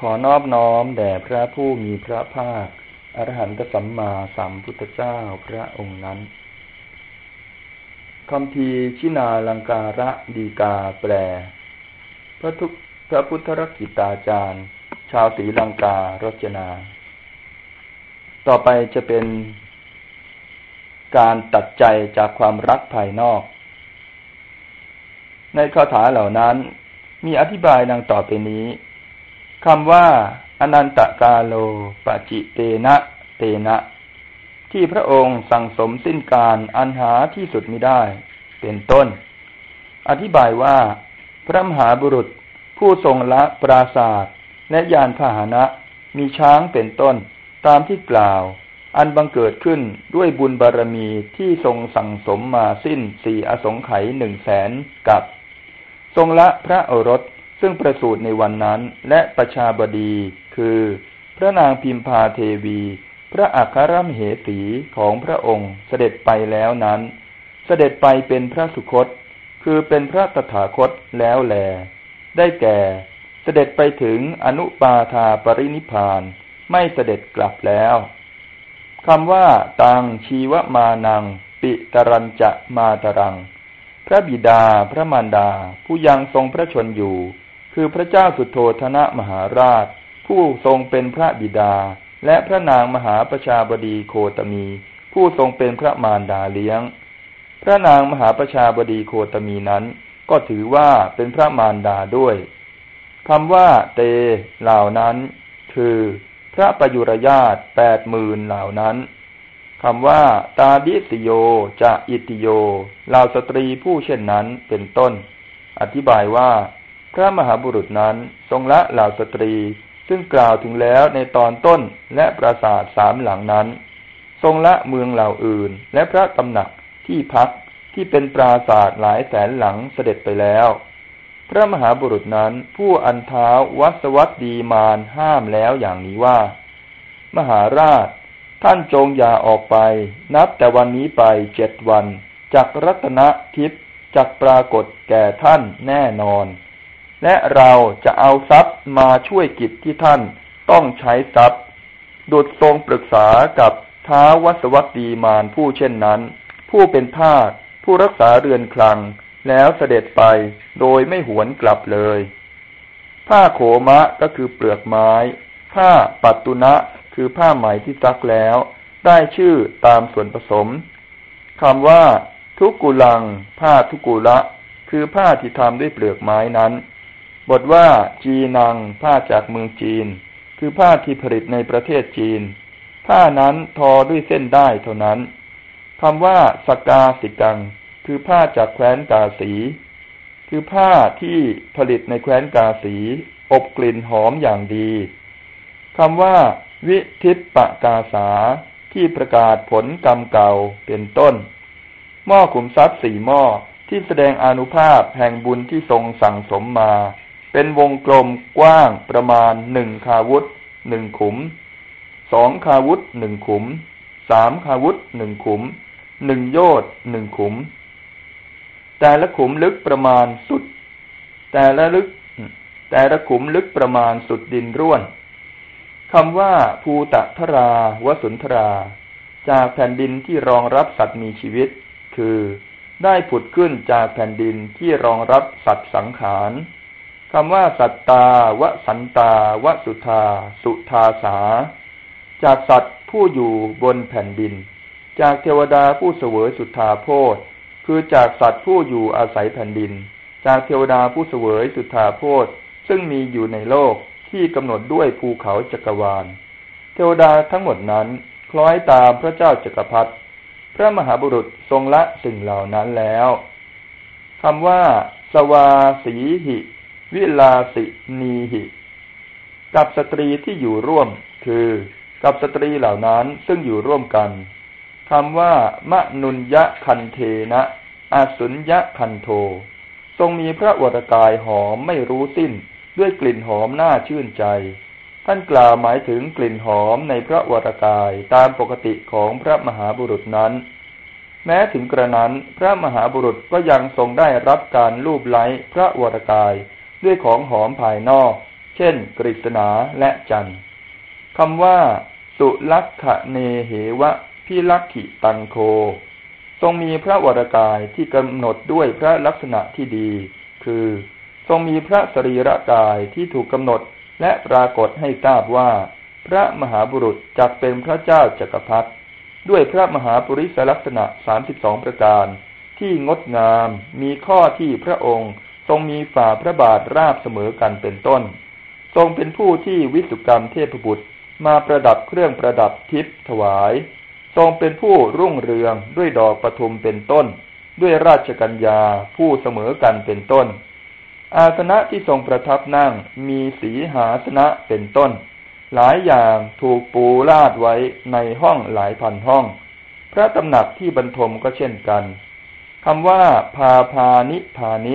ขอนอบน้อมแด่พระผู้มีพระภาค อรหันตสัมมาสัมพุทธเจ้าพระองค์นั้นคำพีชินาลังการะดีกาแปล พระทุกพระพุทธรกิตาจารย์ ชาวศรีลังการจนา ต่อไปจะเป็นการตัดใจจากความรักภายนอก ในคาถาเหล่านั้นมีอธิบายดังต่อไปนี้ คำว่า อนันตกาโลปจิเตนะเตนะ ที่พระองค์สั่งสมสิ้นการอันหาที่สุดไม่ได้ เป็นต้น อธิบายว่า พระมหาบุรุษผู้ทรงละปราศาสตร์และยานพาหนะ มีช้างเป็นต้น ตามที่กล่าว อันบังเกิดขึ้นด้วยบุญบารรมีที่ทรงสั่งสมมาสิ้นสี่อสงไขยหนึ่งแสนกับ ทรงละพระโอรส ซึ่งประสูติในวันนั้นและประชาบดี คือ พระนางพิมพาเทวี พระอัครมเหสีของพระองค์เสด็จไปแล้วนั้น เสด็จไปเป็นพระสุคต คือเป็นพระตถาคตแล้วแล ได้แก่ เสด็จไปถึงอนุปาทาปรินิพานไม่เสด็จกลับแล้วคำว่า ตังชีวมานัง ปิตรัญจะมาตรัง พระบิดาพระมารดา ผู้ยังทรงพระชนอยู่ คือพระเจ้าสุโธธนะมหาราช ผู้ทรงเป็นพระบิดา และพระนางมหาประชาบดีโคตมี ผู้ทรงเป็นพระมารดาเลี้ยง พระนางมหาประชาบดีโคตมีนั้น ก็ถือว่าเป็นพระมารดาด้วยคำว่าเตเหล่านั้น คือพระประยุรญาตแปดหมื่นเหล่านั้นคำว่า ตาดิสโยจะอิติโยเหล่าสตรีผู้เช่นนั้นเป็นต้น อธิบายว่า พระมหาบุรุษนั้นทรงละเหล่าสตรี ซึ่งกล่าวถึงแล้วในตอนต้นและปราสาทสามหลังนั้น ทรงละเมืองเหล่าอื่น และพระตำหนักที่พักที่เป็นปราสาทหลายแสนหลังเสด็จไปแล้ว พระมหาบุรุษนั้นผู้อันเท้าวัสวัตดีมานห้ามแล้วอย่างนี้ว่า มหาราช ท่านจงอย่าออกไป นับแต่วันนี้ไปเจ็ดวันจากรัตนทิพย์จักปรากฏแก่ท่านแน่นอน และเราจะเอาทรัพย์มาช่วยกิจที่ท่านต้องใช้ทรัพย์ ดุดทรงปรึกษากับท้าวัสวัตดีมานผู้เช่นนั้น ผู้เป็นทาสผู้รักษาเรือนคลัง แล้วเสด็จไปโดยไม่หวนกลับเลย ผ้าโขมะก็คือเปลือกไม้ ผ้าปัตตุนะคือผ้าไหมที่ซักแล้ว ได้ชื่อตามส่วนผสมคำว่า ทุกุลัง ผ้าทุกุละ คือผ้าที่ทำด้วยเปลือกไม้นั้น บทว่าจีนัง ผ้าจากเมืองจีน คือผ้าที่ผลิตในประเทศจีน ผ้านั้นทอด้วยเส้นได้เท่านั้นคำว่าสกาสิกัง คือผ้าจากแคว้นกาสี คือผ้าที่ผลิตในแคว้นกาสี อบกลิ่นหอมอย่างดีคำว่า วิทิปปกาสา ที่ประกาศผลกรรมเก่าเป็นต้น หม้อขุมทรัพย์สี่หม้อที่แสดงอนุภาพแห่งบุญที่ทรงสั่งสมมา เป็นวงกลมกว้างประมาณหนึ่งคาวุธหนึ่งขุม สองคาวุธหนึ่งขุม สามคาวุธหนึ่งขุม หนึ่งโยดหนึ่งขุม แต่ละขุมลึกประมาณสุด แต่ละลึก แต่ละขุมลึกประมาณสุดดินร่วนคำว่าภูตะทราวสุนทรา จากแผ่นดินที่รองรับสัตว์มีชีวิต คือได้ผุดขึ้นจากแผ่นดินที่รองรับสัตว์สังขาร คำว่าสัตตาวสันตาวสุธา สุธาสา จากสัตว์ผู้อยู่บนแผ่นดิน จากเทวดาผู้เสวยสุธาโพธคือจากสัตว์ผู้อยู่อาศัยแผ่นดิน จากเทวดาผู้เสวยสุธาโพธซึ่งมีอยู่ในโลกที่กำหนดด้วยภูเขาจักรวาล เทวดาทั้งหมดนั้นคล้อยตามพระเจ้าจักรพรรดิพระมหาบุรุษทรงละสิ่งเหล่านั้นแล้วคำว่า สวาสีหิ วิลาสินีหิ กับสตรีที่อยู่ร่วม คือกับสตรีเหล่านั้นซึ่งอยู่ร่วมกันคำว่ามะนุญยะคันเทนะอาสุญยะคันโท ทรงมีพระวรกายหอมไม่รู้สิ้นด้วยกลิ่นหอมน่าชื่นใจ ท่านกล่าวหมายถึงกลิ่นหอมในพระวรกายตามปกติของพระมหาบุรุษนั้น แม้ถึงกระนั้นพระมหาบุรุษก็ยังทรงได้รับการลูบไล้พระวรกาย ด้วยของหอมภายนอก เช่น กฤษณาและจันคำว่า สุลักขเนเหวะพิลักขิตังโค ทรงมีพระวรกายที่กำหนดด้วยพระลักษณะที่ดี คือ ทรงมีพระสรีระกายที่ถูกกำหนดและปรากฏให้ทราบว่า พระมหาบุรุษจักเป็นพระเจ้าจักรพรรดิด้วยพระมหาปุริสลักษณะสามสิบสองประการ ที่งดงามมีข้อที่พระองค์ ทรงมีฝ่าพระบาทราบเสมอกันเป็นต้น ทรงเป็นผู้ที่วิสุกรรมเทพบุตรมาประดับเครื่องประดับทิพย์ถวาย ทรงเป็นผู้รุ่งเรืองด้วยดอกปทุมเป็นต้น ด้วยราชกัญญาผู้เสมอกันเป็นต้น อาสนะที่ทรงประทับนั่งมีสีหาสนะเป็นต้น หลายอย่างถูกปูลาดไว้ในห้องหลายพันห้อง พระตำหนักที่บรรทมก็เช่นกันคำว่าพาพานิพานิ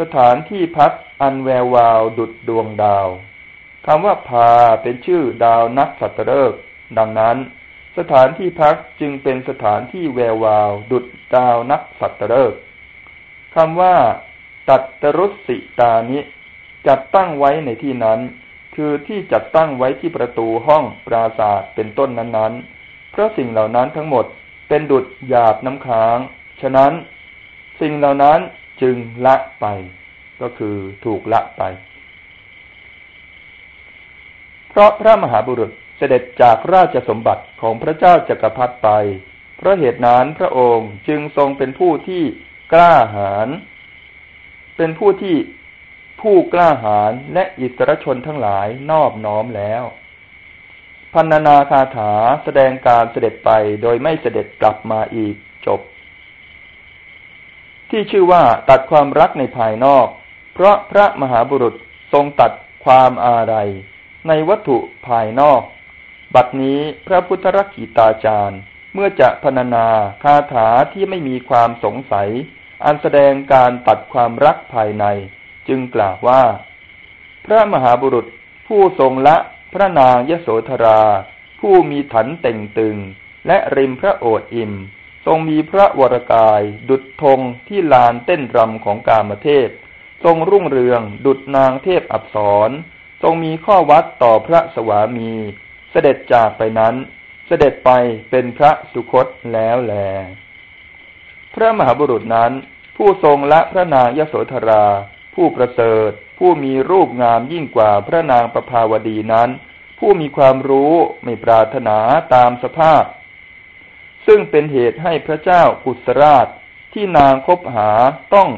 สถานที่พักอันแวววาวดุดดวงดาวคำว่าพาเป็นชื่อดาวนักสัตฤกษ์ดังนั้น สถานที่พักจึงเป็นสถานที่แวววาว ดุดดาวนักสัตฤกษ์คำว่า ตัตรุสิตานิ จัดตั้งไว้ในที่นั้น คือที่จัดตั้งไว้ที่ประตูห้องปราศาสเป็นต้นนั้นๆ เพราะสิ่งเหล่านั้นทั้งหมดเป็นดุดหยาบน้ำค้าง ฉะนั้น สิ่งเหล่านั้น จึงละไป ก็คือถูกละไป เพราะพระมหาบุรุษเสด็จจากราชสมบัติของพระเจ้าจักรพรรดิไป เพราะเหตุนั้นพระองค์จึงทรงเป็นผู้ที่กล้าหาญเป็นผู้ที่ผู้กล้าหาญและอิสรชนทั้งหลายนอบน้อมแล้ว พันนาคาถาแสดงการเสด็จไปโดยไม่เสด็จกลับมาอีก ที่ชื่อว่าตัดความรักในภายนอก เพราะพระมหาบุรุษทรงตัดความอาไรในวัตถุภายนอก บัดนี้พระพุทธรักขีตาจารย์ เมื่อจะพรรณนาคาถาที่ไม่มีความสงสัย อันแสดงการตัดความรักภายใน จึงกล่าวว่า พระมหาบุรุษผู้ทรงละพระนางยโสธรา ผู้มีถันเต่งตึง และริมพระโอษฐ์อิม ทรงมีพระวรกาย ดุจธงที่ลานเต้นรำของกามเทพ ทรงรุ่งเรือง ดุจนางเทพอับสรทรงมีข้อวัดต่อพระสวามี เสด็จจากไปนั้น เสด็จไปเป็นพระสุคตแล้วแล พระมหาบุรุษนั้น ผู้ทรงละพระนางยโสธรา ผู้ประเสริฐ ผู้มีรูปงามยิ่งกว่าพระนางประภาวดีนั้น ผู้มีความรู้ไม่ปรารถนาตามสภาพ ซึ่งเป็นเหตุให้พระเจ้ากุศราชที่นางคบหาต้อง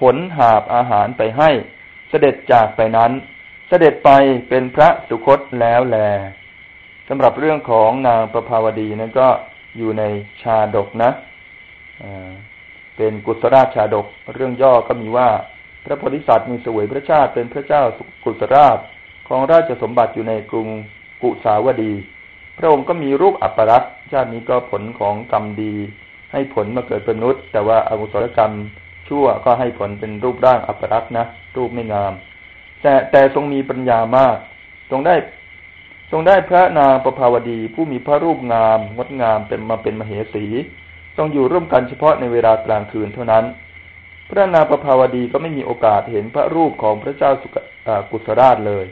ขนหาบอาหารไปให้ เสด็จจากไปนั้น เสด็จไปเป็นพระสุคตแล้วแลสำหรับเรื่องของนางประภาวดีนั้นก็อยู่ในชาดกนะเป็นกุศราชชาดก เรื่องย่อก็มีว่า พระโพธิสัตว์มีสวยพระชาติเป็นพระเจ้ากุศราชของราชสมบัติอยู่ในกรุงกุสาวดี พระองค์ก็มีรูปอัปรักษ์ชาตินี้ก็ผลของกรรมดี ให้ผลมาเกิดเป็นมนุษย์ แต่ว่าอากุศลกรรมชั่วก็ให้ผลเป็นรูปร่างอัปรักษ์นะรูปไม่งาม แต่แต่ทรงมีปัญญามาก ทรงได้ทรงได้พระนางประภาวดี ผู้มีพระรูปงามงดงามเป็นมาเป็นมเหสีทรงอยู่ร่วมกันเฉพาะในเวลากลางคืนเท่านั้น พระนางประภาวดีก็ไม่มีโอกาสเห็นพระรูปของพระเจ้าสุกุศราชเลย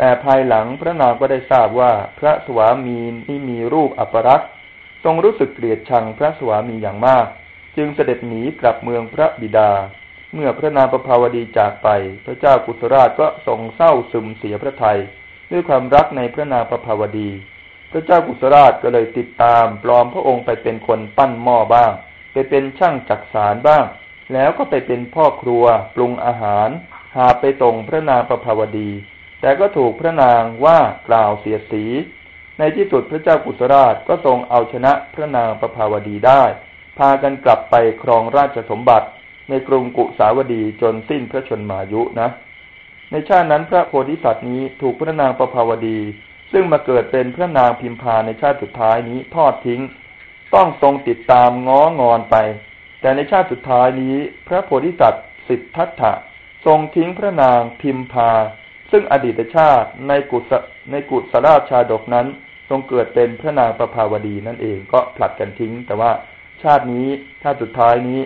แต่ภายหลังพระนางก็ได้ทราบว่าพระสวามีนี่มีรูปอัปรักษ์ทรงรู้สึกเกลียดชังพระสวามีอย่างมาก จึงเสด็จหนีกลับเมืองพระบิดา เมื่อพระนางประภาวดีจากไป พระเจ้ากุศราชก็ทรงเศร้าซึมเสียพระทยัยด้วยความรักในพระนางประภาวดี พระเจ้ากุศราชก็เลยติดตามปลอมพระองค์ไปเป็นคนปั้นหม้อบ้าง ไปเป็นช่างจักสารบ้าง แล้วก็ไปเป็นพ่อครัว ปรุงอาหาร หาไปตรงพระนางประภาวดี แต่ก็ถูกพระนางว่ากล่าวเสียสี ในที่สุดพระเจ้ากุศราชก็ทรงเอาชนะพระนางประภาวดีได้ พากันกลับไปครองราชสมบัติ ในกรุงกุสาวดีจนสิ้นพระชนมายุนะ ในชาตินั้นพระโพธิสัตว์นี้ถูกพระนางประภาวดี ซึ่งมาเกิดเป็นพระนางพิมพาในชาติสุดท้ายนี้ทอดทิ้ง ต้องทรงติดตามง้องอนไป แต่ในชาติสุดท้ายนี้ พระโพธิสัตว์สิทธัตถะทรงทิ้งพระนางพิมพา ซึ่งอดีตชาติในกุศในกุศราชาดกนั้น ทรงเกิดเป็นพระนางประภาวดีนั่นเองก็ผลัดกันทิ้ง แต่ว่าชาตินี้ชาติสุดท้ายนี้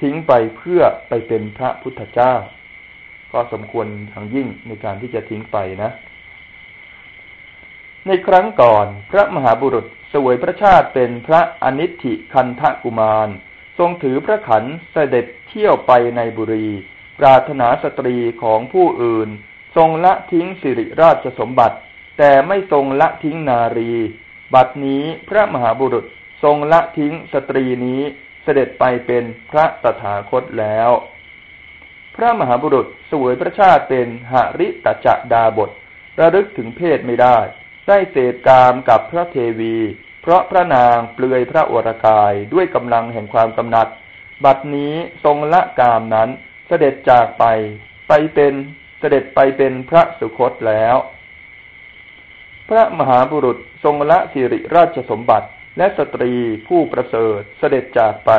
ทิ้งไปเพื่อไปเป็นพระพุทธเจ้า ก็สมควรทางยิ่งในการที่จะทิ้งไปนะ ในครั้งก่อนพระมหาบุรุษสวยพระชาติเป็นพระอนิธิคันทกุมาร ทรงถือพระขันเสด็จเที่ยวไปในบุรี ปรารถนาสตรีของผู้อื่น ทรงละทิ้งสิริราชสมบัติ แต่ไม่ทรงละทิ้งนารี บัดนี้พระมหาบุรุษทรงละทิ้งสตรีนี้เสด็จไปเป็นพระตถาคตแล้ว พระมหาบุรุษสวยพระชาติเป็นหริตจะดาบท ระลึกถึงเพศไม่ได้ ได้เสพกามกับพระเทวี เพราะพระนางเปลือยพระอรกายด้วยกำลังแห่งความกำหนัด บัดนี้ทรงละกามนั้นเสด็จจากไปไปเป็น เสด็จไปเป็นพระสุคตแล้ว พระมหาบุรุษทรงละสิริราชสมบัติและสตรีผู้ประเสริฐเสด็จจากไป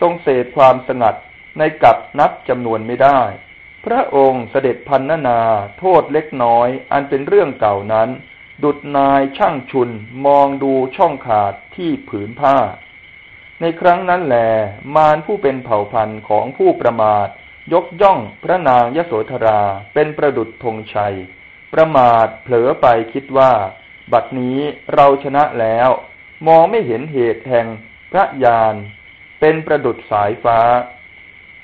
ทรงเสดความสงัดในกับนับจำนวนไม่ได้ พระองค์เสด็จพันนานาโทษเล็กน้อย อันเป็นเรื่องเก่านั้น ดุดนายช่างชุนมองดูช่องขาดที่ผืนผ้า ในครั้งนั้นแหลมารผู้เป็นเผ่าพันธุ์ของผู้ประมาท ยกย่องพระนางยโสธราเป็นประดุจธงชัย ประมาทเผลอไปคิดว่า บัดนี้เราชนะแล้ว มองไม่เห็นเหตุแห่งพระยาน เป็นประดุจสายฟ้า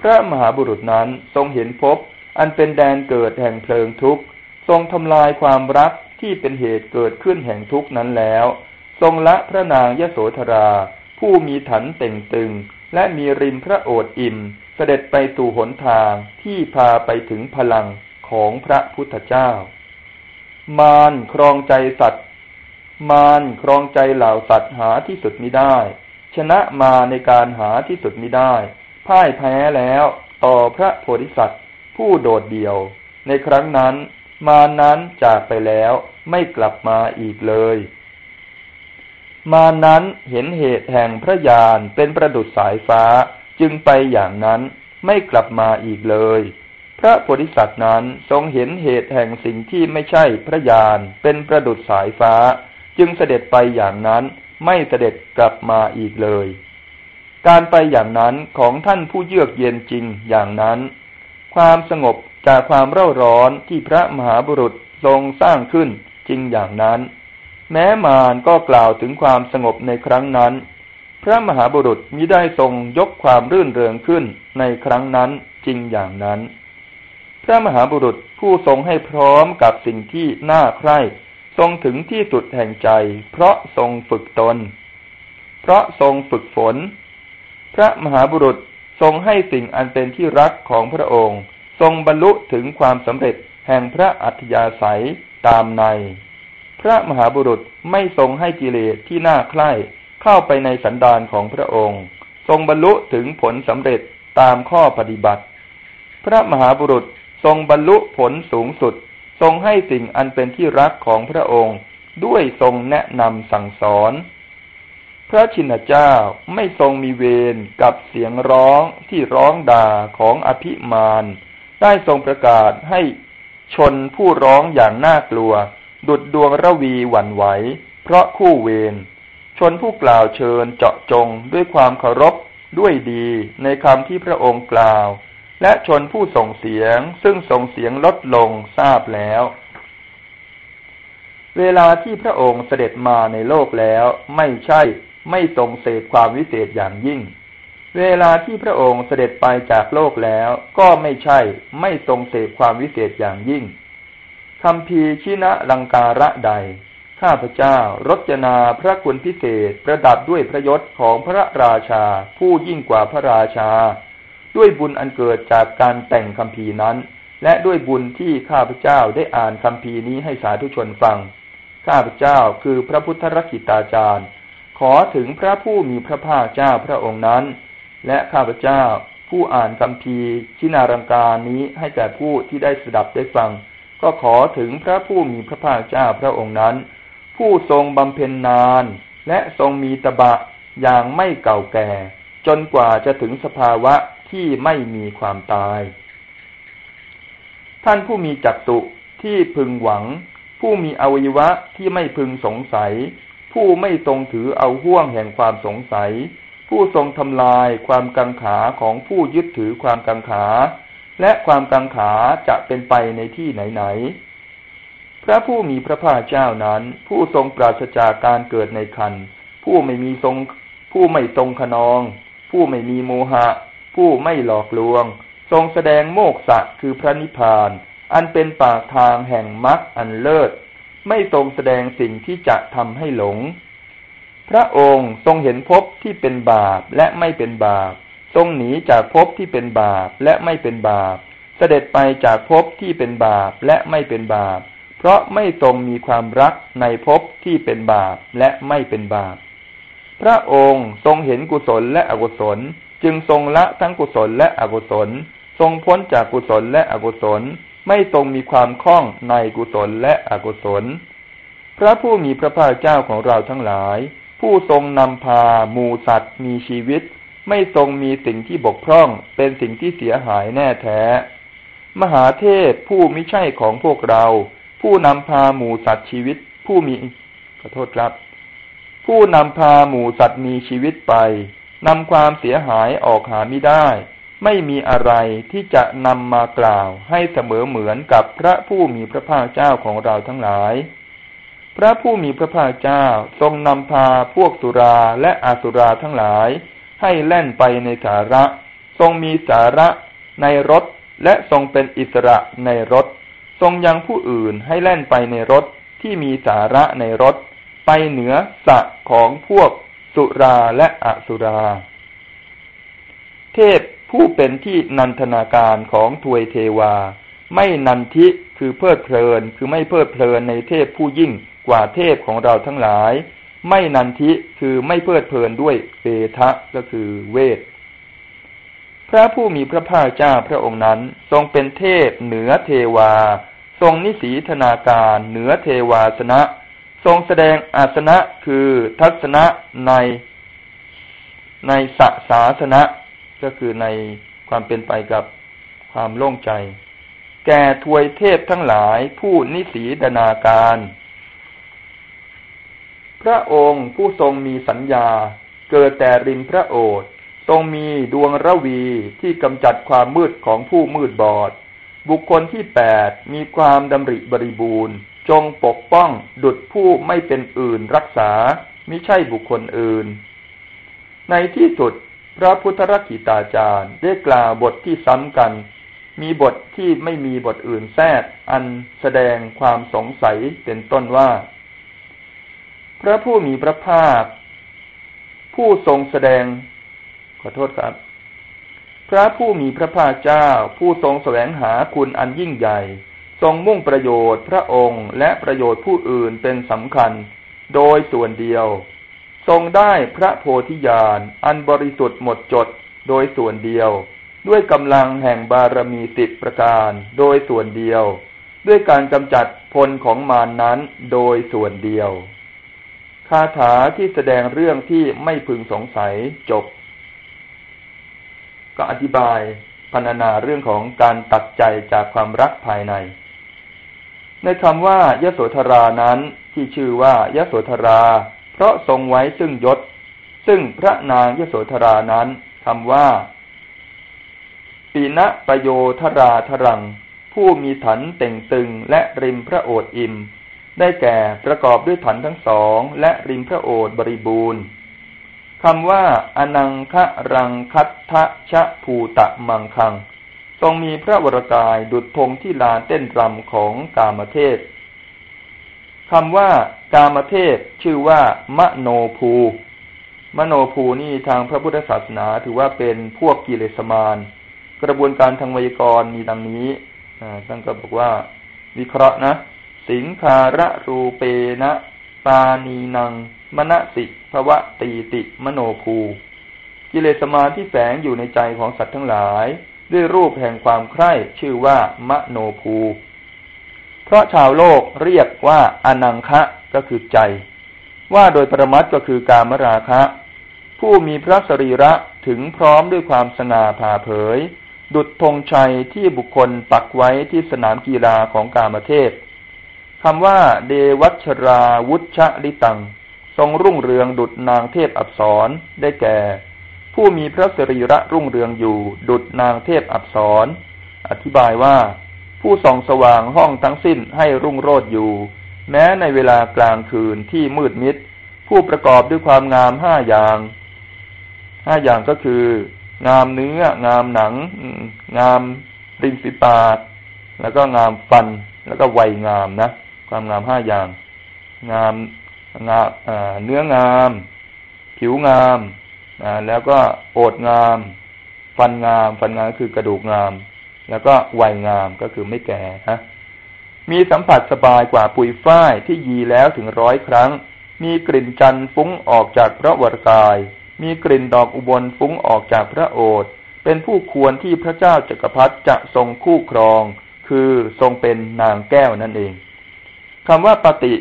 พระมหาบุรุษนั้นทรงเห็นพบ อันเป็นแดนเกิดแห่งเพลิงทุกข์ ทรงทำลายความรักที่เป็นเหตุเกิดขึ้นแห่งทุกข์นั้นแล้ว ทรงละพระนางยโสธรา ผู้มีถันเต่งตึง และมีริมพระโอษฐ์อิ่ม เสด็จไปสู่หนทางที่พาไปถึงพลังของพระพุทธเจ้า มารครองใจสัตว์ มารครองใจเหล่าสัตว์หาที่สุดมิได้ ชนะมาในการหาที่สุดมิได้ พ่ายแพ้แล้วต่อพระโพธิสัตว์ผู้โดดเดี่ยว ในครั้งนั้น มานั้นจากไปแล้วไม่กลับมาอีกเลย มานั้นเห็นเหตุแห่งพระยานเป็นประดุษสายฟ้า จึงไปอย่างนั้นไม่กลับมาอีกเลย พระโพธิสัตว์นั้นทรงเห็นเหตุแห่งสิ่งที่ไม่ใช่พระยานเป็นประดุษสายฟ้า จึงเสด็จไปอย่างนั้นไม่เสด็จกลับมาอีกเลย การไปอย่างนั้นของท่านผู้เยือกเย็นจริงอย่างนั้น ความสงบจากความเร่าร้อนที่พระมหาบุรุษทรงสร้างขึ้นจริงอย่างนั้น แม้มารก็กล่าวถึงความสงบในครั้งนั้น พระมหาบุรุษมิได้ทรงยกความรื่นเริงขึ้นในครั้งนั้นจริงอย่างนั้น พระมหาบุรุษผู้ทรงให้พร้อมกับสิ่งที่น่าใคร่ ทรงถึงที่สุดแห่งใจ เพราะทรงฝึกตน เพราะทรงฝึกฝน พระมหาบุรุษทรงให้สิ่งอันเป็นที่รักของพระองค์ ทรงบรรลุถึงความสำเร็จแห่งพระอัธยาศัยตามใน พระมหาบุรุษไม่ทรงให้กิเลสที่น่าใคร่ เข้าไปในสันดานของพระองค์ ทรงบรรลุถึงผลสำเร็จตามข้อปฏิบัติ พระมหาบุรุษทรงบรรลุผลสูงสุด ทรงให้สิ่งอันเป็นที่รักของพระองค์ ด้วยทรงแนะนำสั่งสอน พระชินเจ้าไม่ทรงมีเวรกับเสียงร้องที่ร้องด่าของอภิมานได้ทรงประกาศให้ชนผู้ร้องอย่างน่ากลัว ดุดดวงระวีหวั่นไหว เพราะคู่เวร ชนผู้กล่าวเชิญเจาะจงด้วยความเคารพด้วยดีในคำที่พระองค์กล่าว และชนผู้ส่งเสียงซึ่งส่งเสียงลดลงทราบแล้ว เวลาที่พระองค์เสด็จมาในโลกแล้วไม่ใช่ไม่ทรงเสพความวิเศษอย่างยิ่ง เวลาที่พระองค์เสด็จไปจากโลกแล้วก็ไม่ใช่ไม่ทรงเสพความวิเศษอย่างยิ่งคำพีชินะลังการะใด ข้าพเจ้ารจนาพระคุณพิเศษประดับด้วยพระยศของพระราชา ผู้ยิ่งกว่าพระราชา ด้วยบุญอันเกิดจากการแต่งคำพีนั้น และด้วยบุญที่ข้าพเจ้าได้อ่านคำพีนี้ให้สาธุชนฟัง ข้าพเจ้าคือพระพุทธรักิตาจารย์ ขอถึงพระผู้มีพระภาคเจ้าพระองค์นั้น และข้าพเจ้าผู้อ่านคำพีชินารังการนี้ให้แก่ผู้ที่ได้สดับได้ฟัง ก็ขอถึงพระผู้มีพระภาคเจ้าพระองค์นั้น ผู้ทรงบำเพ็ญนาน และทรงมีตบะอย่างไม่เก่าแก่ จนกว่าจะถึงสภาวะที่ไม่มีความตาย ท่านผู้มีจักตุที่พึงหวัง ผู้มีอวัยวะที่ไม่พึงสงสัย ผู้ไม่ทรงถือเอาห่วงแห่งความสงสัย ผู้ทรงทำลายความกังขาของผู้ยึดถือความกังขา และความกังขาจะเป็นไปในที่ไหนๆ พระผู้มีพระภาคเจ้านั้น ผู้ทรงปราศจากการเกิดในคันผู้ไม่มีทรง ผู้ไม่ทรงขนอง ผู้ไม่มีโมหะ ผู้ไม่หลอกลวง ทรงแสดงโมกษะคือพระนิพพาน อันเป็นปากทางแห่งมรรคอันเลิศ ไม่ทรงแสดงสิ่งที่จะทำให้หลง พระองค์ทรงเห็นภพที่เป็นบาปและไม่เป็นบาป ทรงหนีจากภพที่เป็นบาปและไม่เป็นบาป เสด็จไปจากภพที่เป็นบาปและไม่เป็นบาป เพราะไม่ทรงมีความรักในภพที่เป็นบาปและไม่เป็นบาป พระองค์ทรงเห็นกุศลและอกุศล จึงทรงละทั้งกุศลและอกุศล ทรงพ้นจากกุศลและอกุศล ไม่ทรงมีความคล่องในกุศลและอกุศล พระผู้มีพระภาคเจ้าของเราทั้งหลาย ผู้ทรงนำพาหมูสัตว์มีชีวิต ไม่ทรงมีสิ่งที่บกพร่องเป็นสิ่งที่เสียหายแน่แท้ มหาเทพผู้ไม่ใช่ของพวกเรา ผู้นำพาหมูสัตว์ชีวิต ผู้มีขอโทษครับ ผู้นำพาหมูสัตว์มีชีวิตไปนำความเสียหายออกหาไม่ได้ ไม่มีอะไรที่จะนำมากล่าวให้เสมอเหมือนกับพระผู้มีพระภาคเจ้าของเราทั้งหลาย พระผู้มีพระภาคเจ้าทรงนำพาพวกสุราและอาสุราทั้งหลาย ให้แล่นไปในสาระ ทรงมีสาระในรถและทรงเป็นอิสระในรถ ทรงยังผู้อื่นให้แล่นไปในรถที่มีสาระในรถ ไปเหนือสะของพวกสุราและอสุรา เทพผู้เป็นที่นันทนาการของทวยเทวา ไม่นันทิคือเพลิดเพลินคือไม่เพลิดเพลินในเทพผู้ยิ่งกว่าเทพของเราทั้งหลาย ไม่นันทิคือไม่เพลิดเพลินด้วยเปทะก็คือเวท ระผู้มีพระภาคเจ้าพระองค์นั้น ทรงเป็นเทพเหนือเทวา ทรงนิสีธนาการเหนือเทวาสนะ ทรงแสดงอาสนะคือทัศนะใน ในสสาสนะ ก็คือในความเป็นไปกับความโล่งใจ แก่ทวยเทพทั้งหลายผู้นิสีดนาการ พระองค์ผู้ทรงมีสัญญาเกิดแต่ริมพระโอษฐ ทรงมีดวงระวีที่กำจัดความมืดของผู้มืดบอด บุคคลที่แปดมีความดำริบริบูรณ์ จงปกป้องดุดผู้ไม่เป็นอื่นรักษามิใช่บุคคลอื่น ในที่สุดพระพุทธรักิตาจารย์ได้กล่าวบทที่ซ้ำกัน มีบทที่ไม่มีบทอื่นแทรกอันแสดงความสงสัยเป็นต้นว่า พระผู้มีพระภาค ผู้ทรงแสดง ขอโทษครับ พระผู้มีพระภาคเจ้า ผู้ทรงแสวงหาคุณอันยิ่งใหญ่ ทรงมุ่งประโยชน์พระองค์ และประโยชน์ผู้อื่นเป็นสำคัญ โดยส่วนเดียว ทรงได้พระโพธิญาณอันบริสุทธิ์หมดจดโดยส่วนเดียว ด้วยกำลังแห่งบารมีสิบประการ โดยส่วนเดียว ด้วยการกำจัดพลของมารนนั้นโดยส่วนเดียวคาถาที่แสดงเรื่องที่ไม่พึงสงสัยจบ ก็อธิบายพรรณนาเรื่องของการตัดใจจากความรักภายใน ในคำว่ายโสธรานั้นที่ชื่อว่ายโสธรา เพราะทรงไว้ซึ่งยศ ซึ่งพระนางยโสธรานั้นคำว่า ปีนะปโยธราธรัง ผู้มีถันเต่งตึงและริมพระโอษฐ์อิมได้แก่ประกอบด้วยฐานทั้งสองและริมพระโอษฐ์บริบูรณ์ คำว่า อนังคะรังคัตทะชะภูตะมังคัง ทรงมีพระวรกายดุจธงที่ลานเต้นรำของกามเทศคำว่ากามเทศชื่อว่ามโนภู มโนภูนี่ทางพระพุทธศาสนาถือว่าเป็นพวกกิเลสมารกระบวนการทางไวยากรณ์มีดังนี้ท่านก็บอกว่า วิเคราะห์นะ สิงคาระรูเปนะ ปานีนัง มณสิภวะตีติมโนภู กิเลสมาที่แฝงอยู่ในใจของสัตว์ทั้งหลาย ด้วยรูปแห่งความใคร่ชื่อว่ามโนภู เพราะชาวโลกเรียกว่าอนังคะก็คือใจ ว่าโดยประมัดก็คือกามราคะ ผู้มีพระสรีระถึงพร้อมด้วยความสง่าผ่าเผย ดุจธงชัยที่บุคคลปักไว้ที่สนามกีฬาของกามเทพคำว่าเดวัชราวุชลิตัง ทรงรุ่งเรืองดุดนางเทพอับสรได้แก่ ผู้มีพระสรีระรุ่งเรืองอยู่ดุดนางเทพอับสรอธิบายว่า ผู้ส่องสว่างห้องทั้งสิ้นให้รุ่งโรจน์อยู่ แม้ในเวลากลางคืนที่มืดมิด ผู้ประกอบด้วยความงามห้าอย่างห้าอย่างก็คือ งามเนื้อ งามหนัง งามริมฝีปากแล้วก็งามฟัน แล้วก็วัยงามนะ ความงามห้าอย่าง งาม งาเนื้องาม ผิวงามแล้วก็โอดงาม ฟันงาม ฟันงามก็คือกระดูกงาม แล้วก็วัยงามก็คือไม่แก่ฮะมีสัมผัสสบายกว่าปุยฝ้ายที่ยีแล้วถึงร้อยครั้ง มีกลิ่นจันฟุ้งออกจากพระวรกาย มีกลิ่นดอกอุบลฟุ้งออกจากพระโอษฐ์เป็นผู้ควรที่พระเจ้าจักรพรรดิจะทรงคู่ครอง คือทรงเป็นนางแก้วนั่นเองคำว่าปฏิ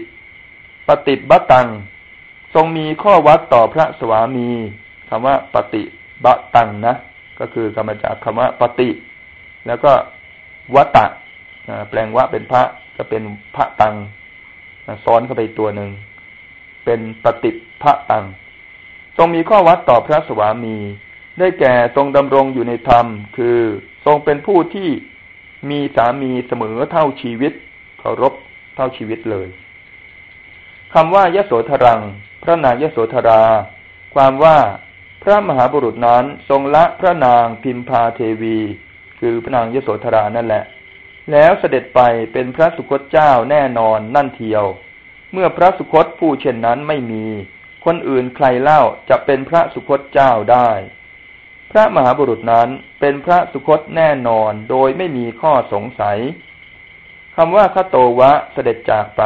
ปฏิบัตัง ทรงมีข้อวัดต่อพระสวามีคำว่าปฏิบัตังนะ ก็คือกรรมจากคำว่าปฏิ แล้วก็วัตะแปลงว่าเป็นพระก็เป็นพระตังซ้อนเข้าไปตัวหนึ่ง เป็นปฏิพระตัง ทรงมีข้อวัดต่อพระสวามี ได้แก่ทรงดำรงอยู่ในธรรม คือทรงเป็นผู้ที่มีสามีเสมอเท่าชีวิตเคารพเท่าชีวิตเลย คำว่ายโสธรัง พระนางยโสธรา ความว่าพระมหาบุรุษนั้นทรงละพระนางพิมพาเทวี คือพระนางยโสธรานั่นแหละ แล้วเสด็จไปเป็นพระสุคตเจ้าแน่นอนนั่นเทียว เมื่อพระสุคตผู้เช่นนั้นไม่มี คนอื่นใครเล่าจะเป็นพระสุคตเจ้าได้ พระมหาบุรุษนั้นเป็นพระสุคตแน่นอนโดยไม่มีข้อสงสัยคำว่าคโตวะเสด็จจากไป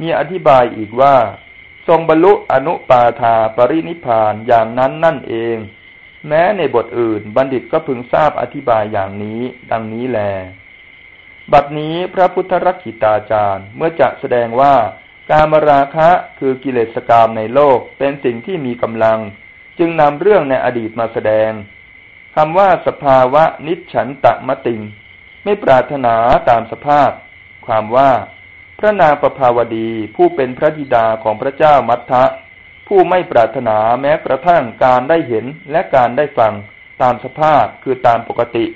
มีอธิบายอีกว่า ทรงบรรลุอนุปาทาปรินิพานอย่างนั้นนั่นเอง แม้ในบทอื่นบัณฑิตก็พึงทราบอธิบายอย่างนี้ ดังนี้แล บัดนี้พระพุทธรักขิตาจารย์เมื่อจะแสดงว่าการมราคะคือกิเลสกรรมในโลกเป็นสิ่งที่มีกำลัง จึงนำเรื่องในอดีตมาแสดงคำว่าสภาวะนิจฉันตะมะติง ไม่ปรารถนาตามสภาพ ความว่า พระนางประภาวดีผู้เป็นพระธิดาของพระเจ้ามัทธะ ผู้ไม่ปรารถนาแม้กระทั่งการได้เห็นและการได้ฟังตามสภาพคือตามปกติ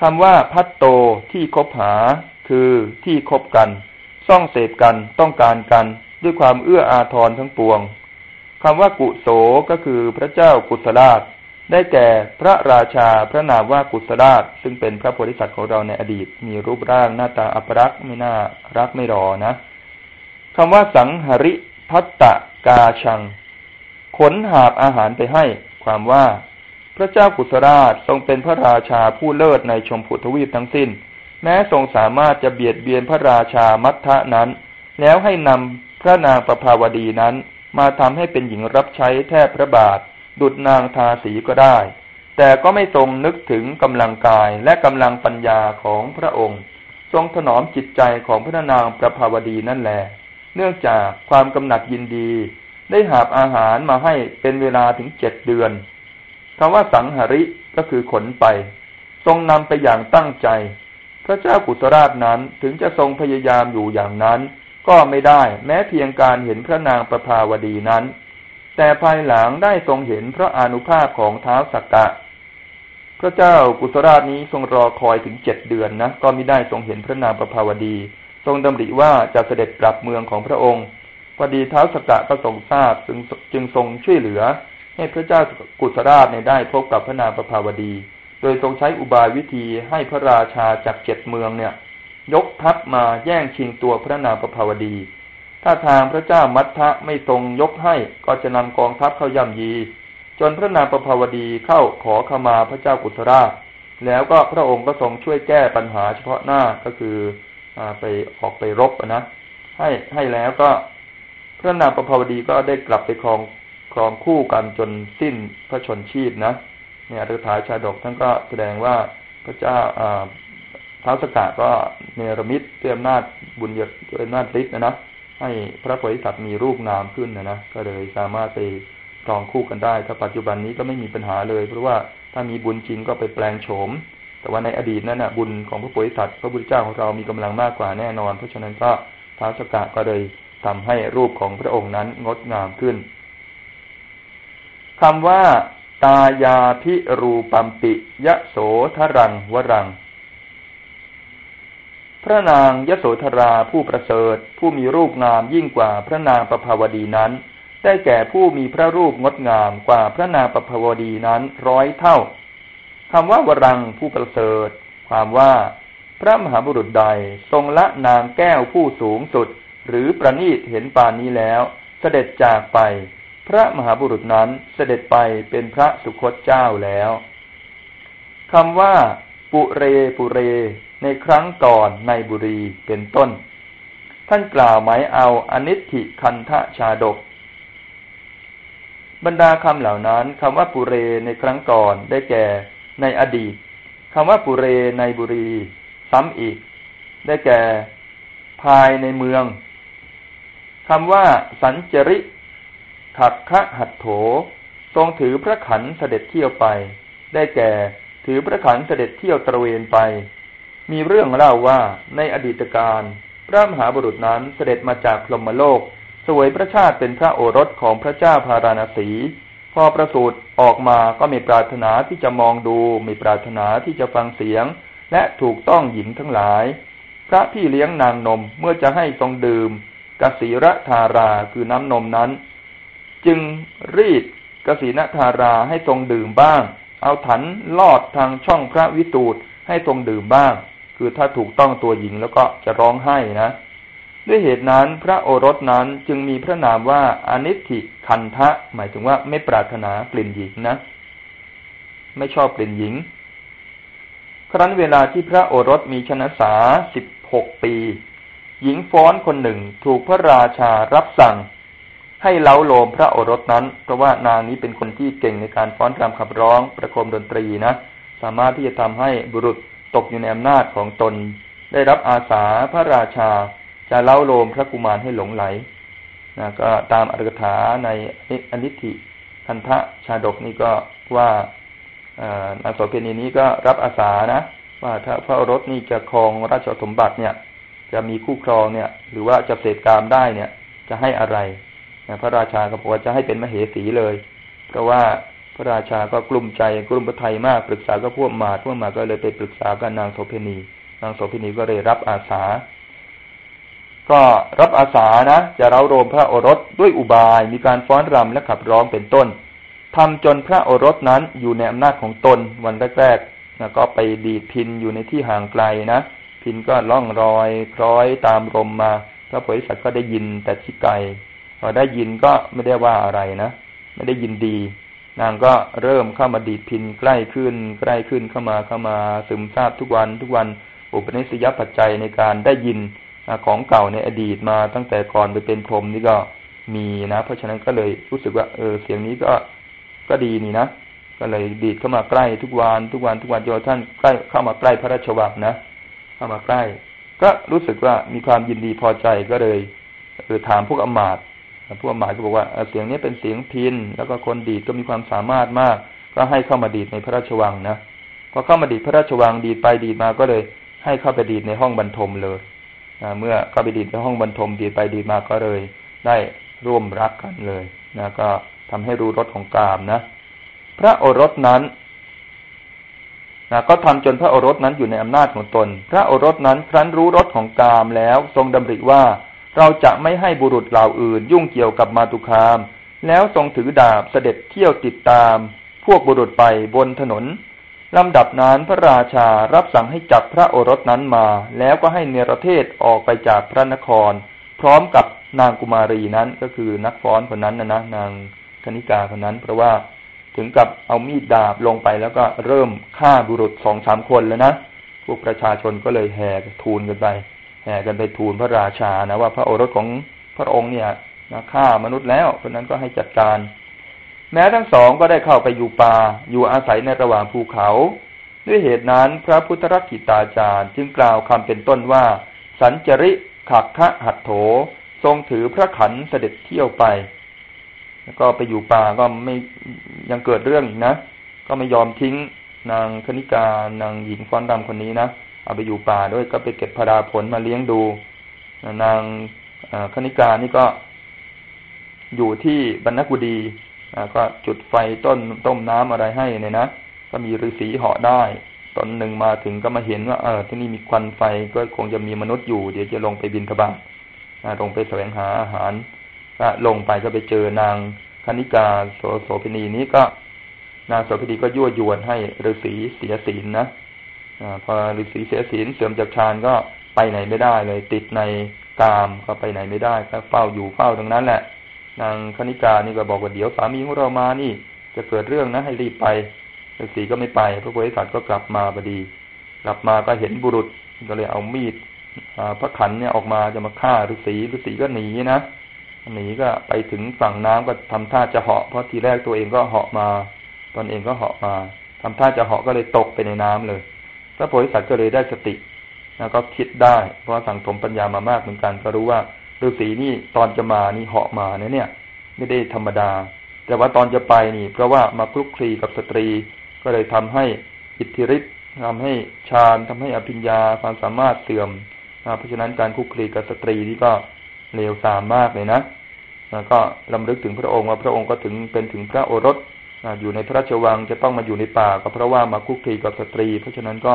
คำว่าพัตโตที่คบหา คือที่คบกันซ่องเสพกันต้องการกันด้วยความเอื้ออาทรทั้งปวงคำว่ากุโสก็คือพระเจ้ากุศลาช ได้แก่พระราชาพระนามว่ากุศราช ซึ่งเป็นพระโพธิสัตว์ของเราในอดีต มีรูปร่างหน้าตาอัปรักษ์ไม่น่ารักไม่รอนะคำว่าสังหริพัตตะกาชัง ขนหาบอาหารไปให้ ความว่า พระเจ้ากุศราชทรงเป็นพระราชาผู้เลิศในชมพูทวีปทั้งสิ้น แม้ทรงสามารถจะเบียดเบียนพระราชามัทธะนั้น แล้วให้นำพระนางประภาวดีนั้น มาทำให้เป็นหญิงรับใช้แทบพระบาท ดุดนางทาสีก็ได้ แต่ก็ไม่ทรงนึกถึงกำลังกายและกำลังปัญญาของพระองค์ ทรงถนอมจิตใจของพระนางประภาวดีนั่นแหละเนื่องจากความกำหนัดยินดี ได้หาบอาหารมาให้เป็นเวลาถึงเจ็ดเดือนคำว่าสังหริก็คือขนไป ทรงนำไปอย่างตั้งใจ พระเจ้ากุศราชนั้นถึงจะทรงพยายามอยู่อย่างนั้น ก็ไม่ได้แม้เพียงการเห็นพระนางประภาวดีนั้น แต่ภายหลังได้ทรงเห็นพระอนุภาพของเท้าสักกะ พระเจ้ากุศราชนี้ทรงรอคอยถึงเจ็ดเดือนนะก็ม่ได้ทรงเห็นพระนามประภาวดี ทรงดำริว่าจะเสด็จกลับเมืองของพระองค์พอดีเท้าสักกะก็ทรงทราบจึงจึงทรงช่วยเหลือ ให้พระเจ้ากุศราชในได้พบกับพระนามประภาวดี โดยทรงใช้อุบายวิธีให้พระราชาจากเจ็ดเมืองเนี่ย ยกทัพมาแย่งชิงตัวพระนามประภาวดี ถ้าทางพระเจ้ามัทธะไม่ทรงยกให้ก็จะนำกองทัพเข้าย่ำยี จนพระนางประภาวดีเข้าขอขมาพระเจ้ากุศราช แล้วก็พระองค์ก็ทรงช่วยแก้ปัญหาเฉพาะหน้าก็คืออไปออกไปรบนะให้ให้แล้วก็พระนางประภาวดีก็ได้กลับไปครองครองคู่กันจนสิ้นพระชนชีพนะเนี่ยฤทาชาดกท่านก็แสดงว่าพระเจ้าท้าวสกาก็เนรมิตเตืออำนาจบุญเยอะด้วยอำนาจฤทธิ์นะนะ ให้พระโพธิสัตว์มีรูปงามขึ้นนะนะก็เลยสามารถไปครองคู่กันได้ ถ้าปัจจุบันนี้ก็ไม่มีปัญหาเลย เพราะว่าถ้ามีบุญจริงก็ไปแปลงโฉม แต่ว่าในอดีตนั้นนะบุญของพระโพธิสัตว์พระพุทธเจ้าของเรามีกำลังมากกว่าแน่นอน เพราะฉะนั้นก็ท้าวสกะก็เลยทำให้รูปของพระองค์นั้นงดงามขึ้นคำว่า ตายาพิรูปัมปิ ยะโสทรังวรัง พระนางยโสธราผู้ประเสริฐ ผู้มีรูปงามยิ่งกว่าพระนางประภาวดีนั้น ได้แก่ผู้มีพระรูปงดงามกว่าพระนางประภาวดีนั้นร้อยเท่าคำว่าวรังผู้ประเสริฐ ความว่า พระมหาบุรุษใดทรงละนางแก้วผู้สูงสุด หรือประนีตเห็นปานนี้แล้ว เสด็จจากไป พระมหาบุรุษนั้นเสด็จไปเป็นพระสุคตเจ้าแล้วคำว่า ปุเรปุเร ในครั้งก่อนในบุรีเป็นต้น ท่านกล่าวหมายเอาอนิธิคันทะชาดก บรรดาคำเหล่านั้นคำว่าปุเรในครั้งก่อนได้แก่ ในอดีตคำว่าปุเรในบุรี ซ้ำอีก ได้แก่ ภายในเมืองคำว่า สัญจริขักคะหัดโถ ทรงถือพระขันเสด็จเที่ยวไป ได้แก่ ถือพระขันเสด็จเที่ยวตระเวนไป มีเรื่องเล่าว่าในอดีตการพระมหาบุรุษนั้นเสด็จมาจากพรหมโลก สวยพระชาติเป็นพระโอรสของพระเจ้าพาราณสี พอประสูติออกมาก็มีปรารถนาที่จะมองดู มีปรารถนาที่จะฟังเสียง และถูกต้องหญิงทั้งหลาย พระพี่เลี้ยงนางนมเมื่อจะให้ทรงดื่มกสีระธาราคือน้ำนมนั้น จึงรีดกสีนธาราให้ทรงดื่มบ้าง เอาถันลอดทางช่องพระวิตูดให้ทรงดื่มบ้าง คือถ้าถูกต้องตัวหญิงแล้วก็จะร้องไห้นะ ด้วยเหตุนั้นพระโอรสนั้นจึงมีพระนามว่าอนิธิคันทะ หมายถึงว่าไม่ปรารถนากลิ่นหญิงนะ ไม่ชอบกลิ่นหญิง ครั้นเวลาที่พระโอรสมีชนะสาสิบหกปี หญิงฟ้อนคนหนึ่งถูกพระราชารับสั่ง ให้เล้าโลมพระโอรสนั้น เพราะว่านางนี้เป็นคนที่เก่งในการฟ้อนรำขับร้องประโคมดนตรีนะ สามารถที่จะทำให้บุรุษ ตกอยู่ในอำนาจของตน ได้รับอาสาพระราชาจะเล้าโลมพระกุมารให้หลงไหลนะก็ตามอัตถกถาในอนิธิพันธะชาดกนี่ก็ว่านางโสเภณีนี้ก็รับอาสานะ ว่าถ้าพระรสนี่จะครองราชสมบัติเนี่ย จะมีคู่ครองเนี่ย หรือว่าจะเสพกามได้เนี่ย จะให้อะไรพระราชาก็บอกว่าจะให้เป็นมเหสีเลย เพราะว่า พระราชาก็กลุ้มใจกลุ้มพระไทยมากปรึกษาก็พวกมาพวกมาก็เลยไปปรึกษากับนางโสเพณี นางโสเพณีก็เลยรับอาสา ก็รับอาสานะจะเร้าโรมพระโอรสด้วยอุบายมีการฟ้อนรำและขับร้องเป็นต้นทำจนพระโอรสนั้นอยู่ในอำนาจของตนวันแรกๆนะก็ไปดีดพินอยู่ในที่ห่างไกลนะพินก็ล่องรอยคล้อยตามลมมาพระโพธิสัตว์ก็ได้ยินแต่ที่ไกลพอได้ยินก็ไม่ได้ว่าอะไรนะไม่ได้ยินดี นางก็เริ่มเข้ามาดีดพินใกล้ขึ้น ใกล้ขึ้นเข้ามาเข้ามาซึมซาบทุกวันทุกวันอุปนิสัยปัจจัยในการได้ยินของเก่าในอดีตมาตั้งแต่ก่อนไปเป็นพรหมนี่ก็มีนะ เพราะฉะนั้นก็เลยรู้สึกว่าเออเสียงนี้ก็ก็ดีนี่นะก็เลยดีดเข้ามาใกล้ทุกวันทุกวันทุกวันจนท่านใกล้เข้ามาใกล้พระราชวังนะเข้ามาใกล้ ก็รู้สึกว่ามีความยินดีพอใจก็เลยเออถามพวกอมาต ผู้หมายก็บอกว่าเสียงนี้เป็นเสียงพินแล้วก็คนดีดก็มีความสามารถมาก ก็ให้เข้ามาดีดในพระราชวังนะพอเข้ามาดีดพระราชวังดีดไปดีดมาก็เลยให้เข้าไปดีดในห้องบรรทมเลยเมื่อเข้าไปดีดในห้องบรรทมดีดไปดีดมาก็เลย ได้ร่วมรักกันเลยนะก็ทำให้รู้รสของกามนะ พระโอรสนั้นนะก็ทำจนพระโอรสนั้นอยู่ในอำนาจของตน พระโอรสนั้นครั้นรู้รสของกามแล้วทรงดำริว่า เราจะไม่ให้บุรุษเหล่าอื่นยุ่งเกี่ยวกับมาตุคาม แล้วทรงถือดาบเสด็จเที่ยวติดตาม พวกบุรุษไปบนถนนลำดับนั้นพระราชารับสั่งให้จับพระโอรสนั้นมา แล้วก็ให้เนรเทศออกไปจากพระนคร พร้อมกับนางกุมารีนั้นก็คือนักฟ้อนคนนั้นนะนะนางคณิกาคนนั้น เพราะว่าถึงกับเอามีดดาบลงไปแล้วก็เริ่มฆ่าบุรุษสองสามคนแล้วนะ พวกประชาชนก็เลยแห่ทูลกันไป แห่กันไปทูลพระราชานะว่าพระโอรสของพระองค์เนี่ยนะฆ่ามนุษย์แล้วเพราะนั้นก็ให้จัดการ แม้ทั้งสองก็ได้เข้าไปอยู่ป่าอยู่อาศัยในระหว่างภูเขา ด้วยเหตุนั้นพระพุทธรักขิตาจารย์จึงกล่าวคำเป็นต้นว่า สัญจริขักคะหัดโถ ทรงถือพระขันเสด็จเที่ยวไป แล้วก็ไปอยู่ป่าก็ไม่ยังเกิดเรื่องอีกนะ ก็ไม่ยอมทิ้งนางคณิกานางหญิงฟ้อนดำคนนี้นะ เอาไปอยู่ป่าด้วยก็ไปเก็บพราผลมาเลี้ยงดู นางคณิกานี่ก็อยู่ที่บรรณกุดีก็จุดไฟต้นต้มน้ำอะไรให้เนี่ยนะก็มีฤาษีเหาะได้ ตอนหนึ่งมาถึงก็มาเห็นว่า เออที่นี่มีควันไฟก็คงจะมีมนุษย์อยู่ เดี๋ยวจะลงไปบินทบาทลงไปแสวงหาอาหารก็ลงไปก็ไปเจอนางคณิกาโสโสพินีนี้ก็ นางโสพินีก็ยั่วยวนให้ฤาษีเสียศีลนะ พอฤาษีเสียศีลเสื่อมจากฌานก็ไปไหนไม่ได้เลย ติดในกามก็ไปไหนไม่ได้ก็เฝ้าอยู่เฝ้าตรงนั้นแหละ นางคณิกานี่ก็บอกว่าเดี๋ยวสามีของเรามานี่ จะเกิดเรื่องนะให้รีบไปฤาษีก็ไม่ไป พระโพธิสัตว์ก็กลับมาพอดี กลับมาก็เห็นบุรุษก็เลยเอามีดพระขันเนี่ยออกมาจะมาฆ่าฤาษีฤาษีก็หนีนะหนีก็ไปถึงฝั่งน้ำก็ทำท่าจะเหาะเพราะทีแรกตัวเองก็เหาะมา ตอนเองก็เหาะมาทำท่าจะเหาะก็เลยตกไปในน้ำเลย พระโพธิสัตว์ก็เลยได้สติแล้วก็คิดได้ เพราะสั่งสมปัญญามามากเหมือนกันก็รู้ว่าฤาษีนี่ตอนจะมานี่เหาะมาเนี่ย ไม่ได้ธรรมดา แต่ว่าตอนจะไปนี่ เพราะว่ามาคลุกคลีกับสตรี ก็เลยทำให้อิทธิฤทธิ์ทำให้ฌานทำให้อภิญญาความสามารถเสื่อมเพราะฉะนั้นการคลุกคลีกับสตรีนี่ก็เลวทรามมากเลยนะก็ลำลึกถึงพระองค์ว่าพระองค์ก็ถึงเป็นถึงพระโอรส อยู่ในพระราชวังจะต้องมาอยู่ในป่าก็เพราะว่ามาคลุกคลีกับสตรี เพราะฉะนั้นก็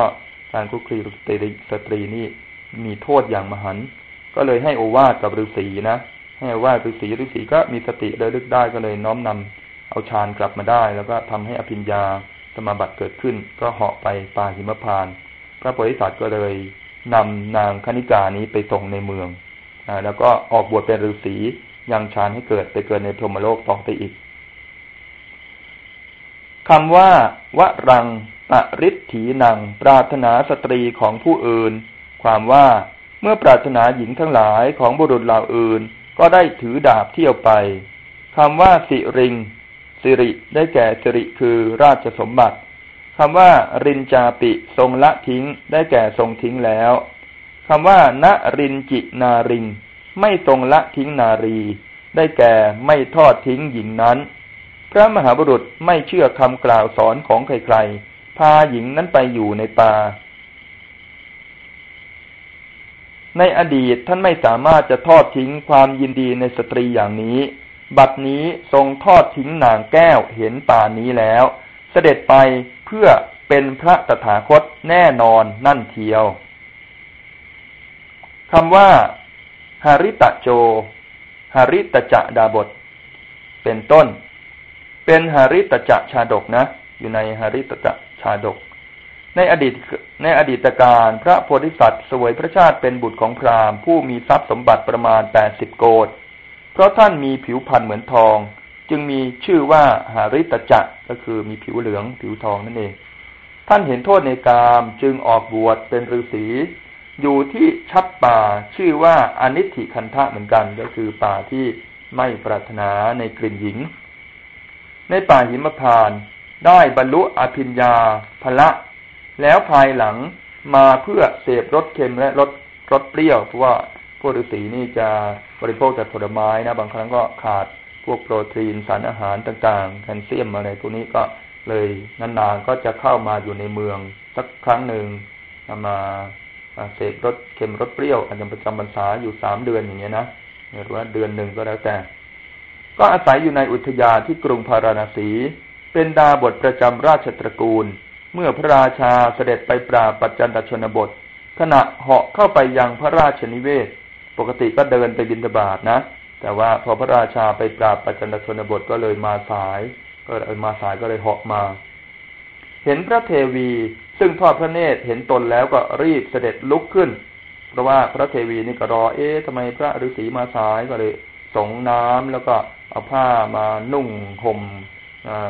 การคลุกคลีกับสตรีสตรีนี่มีโทษอย่างมหันต์ก็เลยให้โอวาทกับฤาษีนะให้โอวาทฤาษีฤาษีก็มีสติระลึกได้ก็เลยน้อมนำเอาฌานกลับมาได้ แล้วก็ทำให้อภิญญาสมาบัติเกิดขึ้น ก็เหาะไปป่าหิมพานต์พระโพธิสัตว์ก็เลยนำนางคณิกานี้ไปส่งในเมืองเออแล้วก็ออกบวชเป็นฤาษียังฌานให้เกิดไปเกิดในพรหมโลกต่อไปอีก คำว่าวรังปริถีนัง ปรารถนาสตรีของผู้อื่น ความว่าเมื่อปรารถนาหญิงทั้งหลายของบุรุษเหล่าอื่น ก็ได้ถือดาบเที่ยวไปคำว่าสิริงสิริได้แก่สิริคือราชสมบัติคำว่า รินจาปิทรงละทิ้ง ได้แก่ทรงทิ้งแล้วคำว่าณรินจินาริง ไม่ทรงละทิ้งนารี ได้แก่ไม่ทอดทิ้งหญิงนั้น พระมหาบุรุษไม่เชื่อคำกล่าวสอนของใครๆ พาหญิงนั้นไปอยู่ในป่า ในอดีตท่านไม่สามารถจะทอดทิ้งความยินดีในสตรีอย่างนี้ บัดนี้ทรงทอดทิ้งนางแก้วเห็นป่านี้แล้ว เสด็จไปเพื่อเป็นพระตถาคตแน่นอนนั่นเทียวคำว่าหาริตะโจหาริตะจะดาบท เป็นต้น เป็นหาริตจะชาดกนะ อยู่ในหาริตจะชาดก ในอดีตในอดีตการพระโพธิสัตว์สวยพระชาติเป็นบุตรของพราหมณ์ผู้มีทรัพย์สมบัติประมาณแปดสิบโกดเพราะท่านมีผิวพรรณเหมือนทอง จึงมีชื่อว่าหาริตจะก็คือมีผิวเหลืองผิวทองนั่นเอง ท่านเห็นโทษในกามจึงออกบวชเป็นฤาษีอยู่ที่ชัดป่าชื่อว่าอนิธิคันทะเหมือนกัน ก็คือป่าที่ไม่ปรารถนาในกลิ่นหญิง ในป่าหิมพานได้บรรลุอภิญญาภละ แล้วภายหลังมาเพื่อเสพรสเค็มและรสรสเปรี้ยวเพราะว่าพวกฤาษีนี่จะบริโภคแต่ผลไม้นะบางครั้งก็ขาดพวกโปรตีนสารอาหารต่างๆ แคลเซียมอะไรพวกนี้ก็เลยนานๆก็จะเข้ามาอยู่ในเมืองสักครั้งหนึ่งมาเสพรสเค็มรสเปรี้ยวอาจจะประจำพรรษาอยู่สามเดือนอย่างเงี้ยนะหรือว่าเดือนหนึ่งก็แล้วแต่ ก็อาศัยอยู่ในอุทยานที่กรุงพาราณสี เป็นดาบทประจำราชตระกูล เมื่อพระราชาเสด็จไปปราบปัจจันตชนบท ขณะเหาะเข้าไปยังพระราชนิเวศ ปกติก็เดินไปบินทบาทนะ แต่ว่าพอพระราชาไปปราบปัจจันตชนบทก็เลยมาสาย ก็เลยมาสายก็เลยเหาะมา เห็นพระเทวีซึ่งทอดพระเนตรเห็นตนแล้วก็รีบเสด็จลุกขึ้น เพราะว่าพระเทวีนี่ก็รอ เอ๊ะทำไมพระฤาษีมาสายก็เลยสงน้ำแล้วก็ เอาผ้ามานุ่งห่ม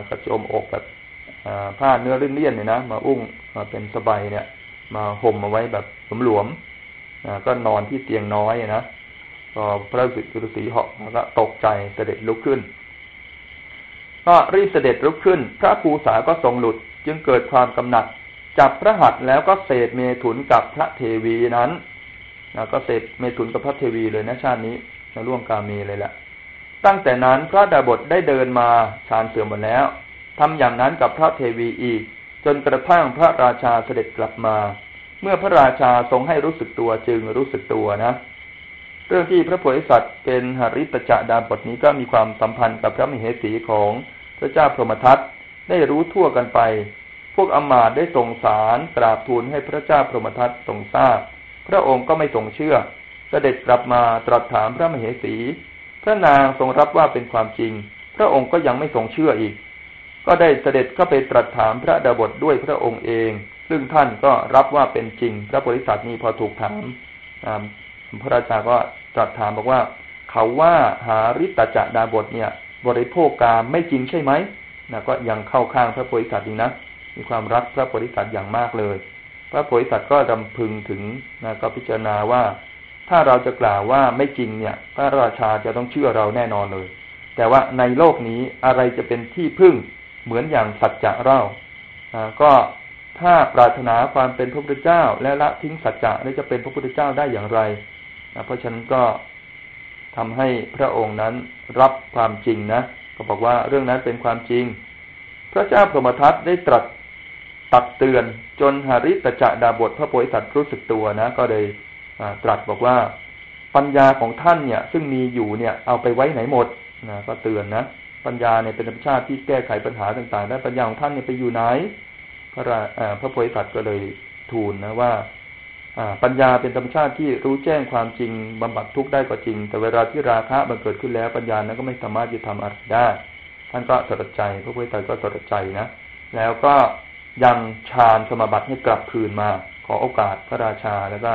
กระโจมอกแบบผ้าเนื้อเลี่ยนๆเนี่ยนะมาอุ้งมาเป็นสบายเนี่ย มาห่มมาไว้แบบหลวมๆก็นอนที่เตียงน้อยนะพอพระฤาษีเหาะแล้วก็ตกใจเสด็จลุกขึ้น ก็รีบเสด็จลุกขึ้น พระภูษาก็ทรงหลุดจึงเกิดความกำหนัด จับพระหัตถ์แล้วก็เศษเมถุนกับพระเทวีนั้นนะก็เศษเมถุนกับพระเทวีเลยนะชาตินี้นะร่วงกาเมเลยแหละ ตั้งแต่นั้นพระดาบทได้เดินมาฌานเสื่อมหมดแล้วทำอย่างนั้นกับพระเทวีอีก จนกระทั่งพระราชาเสด็จกลับมา เมื่อพระราชาทรงให้รู้สึกตัวจึงรู้สึกตัวนะเรื่องที่พระโพธิสัตว์เป็นหริตจะดาบทนี้ก็มีความสัมพันธ์กับพระมเหสีของพระเจ้าพรหมทัตได้รู้ทั่วกันไป พวกอมาตได้ส่งสารกราบทูลให้พระเจ้าพรหมทัตทรงทราบ พระองค์ก็ไม่ทรงเชื่อ เสด็จกลับมาตรัสถามพระมเหสี พระนางทรงรับว่าเป็นความจริง พระองค์ก็ยังไม่ทรงเชื่ออีก ก็ได้เสด็จเข้าไปตรัสถามพระดาบทด้วยพระองค์เอง ซึ่งท่านก็รับว่าเป็นจริง พระบริษัทนี้พอถูกถามพระราชาก็ตรัสถามบอกว่า เขาว่าหาริตจัดาบทเนี่ย บริโภคกามไม่จริงใช่ไหมนะก็ยังเข้าข้างพระโพธิสัตว์อีนะ มีความรักพระโพธิสัตว์อย่างมากเลย พระโพธิสัตว์ก็ดำพึงถึงนะก็พิจารณาว่า ถ้าเราจะกล่าวว่าไม่จริงเนี่ย พระราชาจะต้องเชื่อเราแน่นอนเลย แต่ว่าในโลกนี้อะไรจะเป็นที่พึ่งเหมือนอย่างสัจจะเราก็ถ้าปรารถนาความเป็นพระพุทธเจ้า และละทิ้งสัจจะแล้วจะเป็นพระพุทธเจ้าได้อย่างไรนะเพราะฉะนั้นก็ทำให้พระองค์นั้นรับความจริงนะก็บอกว่าเรื่องนั้นเป็นความจริง พระเจ้าพรหมทัตได้ตรัสตักเตือนจนหาริตจะดาบทพระโพธิสัตว์รู้สึกตัวนะ ก็เลย ตรัสบอกว่าปัญญาของท่านเนี่ย ซึ่งมีอยู่เนี่ย เอาไปไว้ไหนหมดนะก็เตือนนะปัญญาเนี่ยเป็นธรรมชาติที่แก้ไขปัญหาต่างๆได้ปัญญาของท่านเนี่ยไปอยู่ไหน พระพระโพธิสัตว์ก็เลยทูลนะว่าปัญญาเป็นธรรมชาติที่รู้แจ้งความจริงบำบัดทุกข์ได้ก็จริง แต่เวลาที่ราคะมันเกิดขึ้นแล้วปัญญานั้นก็ไม่สามารถจะทำอะไรได้ ท่านก็สดใจ พระพุทธเจ้าก็สดใจนะแล้วก็ยังฌานสมบัติให้กลับคืนมา ขอโอกาสพระราชาแล้วก็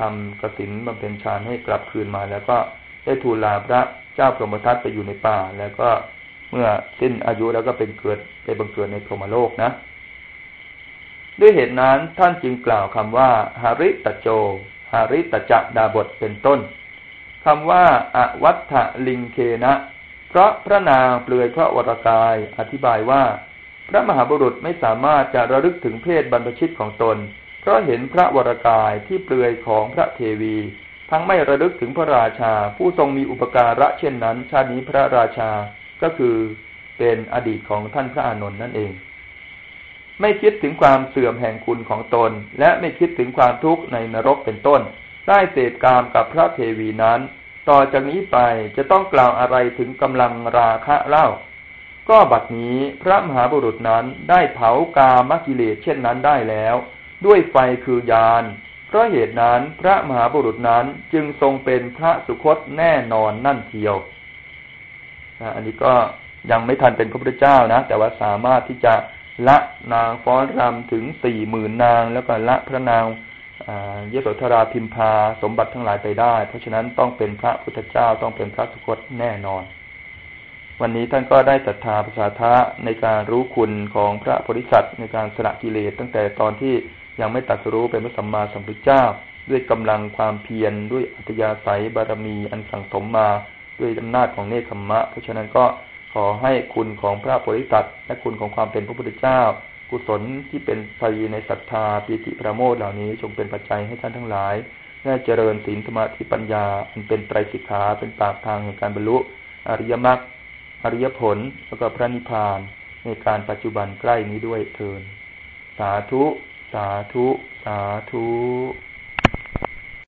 ทำกสินบำเพ็ญฌานให้กลับคืนมา แล้วก็ได้ทูลลาพระเจ้าพรหมทัตไปอยู่ในป่า แล้วก็เมื่อสิ้นอายุแล้วก็เป็นเกิดไปบังเกิดในพรหมโลกนะ ด้วยเหตุนั้นท่านจึงกล่าวคำว่าหาริตโจหาริตจะดาบทเป็นต้นคำว่าอวัตถลิงเคนะเพราะพระนางเปลือยพระวรกายอธิบายว่า พระมหาบุรุษไม่สามารถจะระลึกถึงเพศบรรพชิตของตน เพราะเห็นพระวรกายที่เปลือยของพระเทวี ทั้งไม่ระลึกถึงพระราชา ผู้ทรงมีอุปการะเช่นนั้น ชาตินี้พระราชาก็คือเป็นอดีตของท่านพระอานนท์นั่นเอง ไม่คิดถึงความเสื่อมแห่งคุณของตน และไม่คิดถึงความทุกข์ในนรกเป็นต้น ได้เสพกามกับพระเทวีนั้น ต่อจากนี้ไปจะต้องกล่าวอะไรถึงกำลังราคะเล่า ก็บัดนี้พระมหาบุรุษนั้นได้เผากามกิเลสเช่นนั้นได้แล้ว ด้วยไฟคือยาน เพราะเหตุนั้นพระมหาบุรุษนั้นจึงทรงเป็นพระสุคตแน่นอนนั่นเทียว อันนี้ก็ยังไม่ทันเป็นพระพุทธเจ้านะ แต่ว่าสามารถที่จะละนางฟ้อนรำถึงสี่หมื่นนาง แล้วก็ละพระนางเยโสธราพิมพาสมบัติทั้งหลายไปได้ เพราะฉะนั้นต้องเป็นพระพุทธเจ้าต้องเป็นพระสุคตแน่นอน วันนี้ท่านก็ได้ศรัทธาภาษาทะในการรู้คุณของพระโพธิสัตว์ในการสละกิเลสตั้งแต่ตอนที่ ยังไม่ตัดสู้เป็นพระสัมมาสัมพุทธเจ้า ด้วยกำลังความเพียรด้วยอัตยาศัยบารมีอันสั่งสมมาด้วยอำนาจของเนคขมมะ เพราะฉะนั้นก็ขอให้คุณของพระโพธิสัตว์และคุณของความเป็นพระพุทธเจ้า กุศลที่เป็นไยในศรัทธาปีติประโมทเหล่านี้จงเป็นปัจจัยให้ท่านทั้งหลายได้เจริญศีลธรรมะที่ปัญญาอันเป็นไตรสิกขาเป็นปากทางแห่งการบรรลุอริยมรรคอริยผลแล้วก็พระนิพพานในการปัจจุบันใกล้นี้ด้วยเทินสาธุ สาธุ สาธุ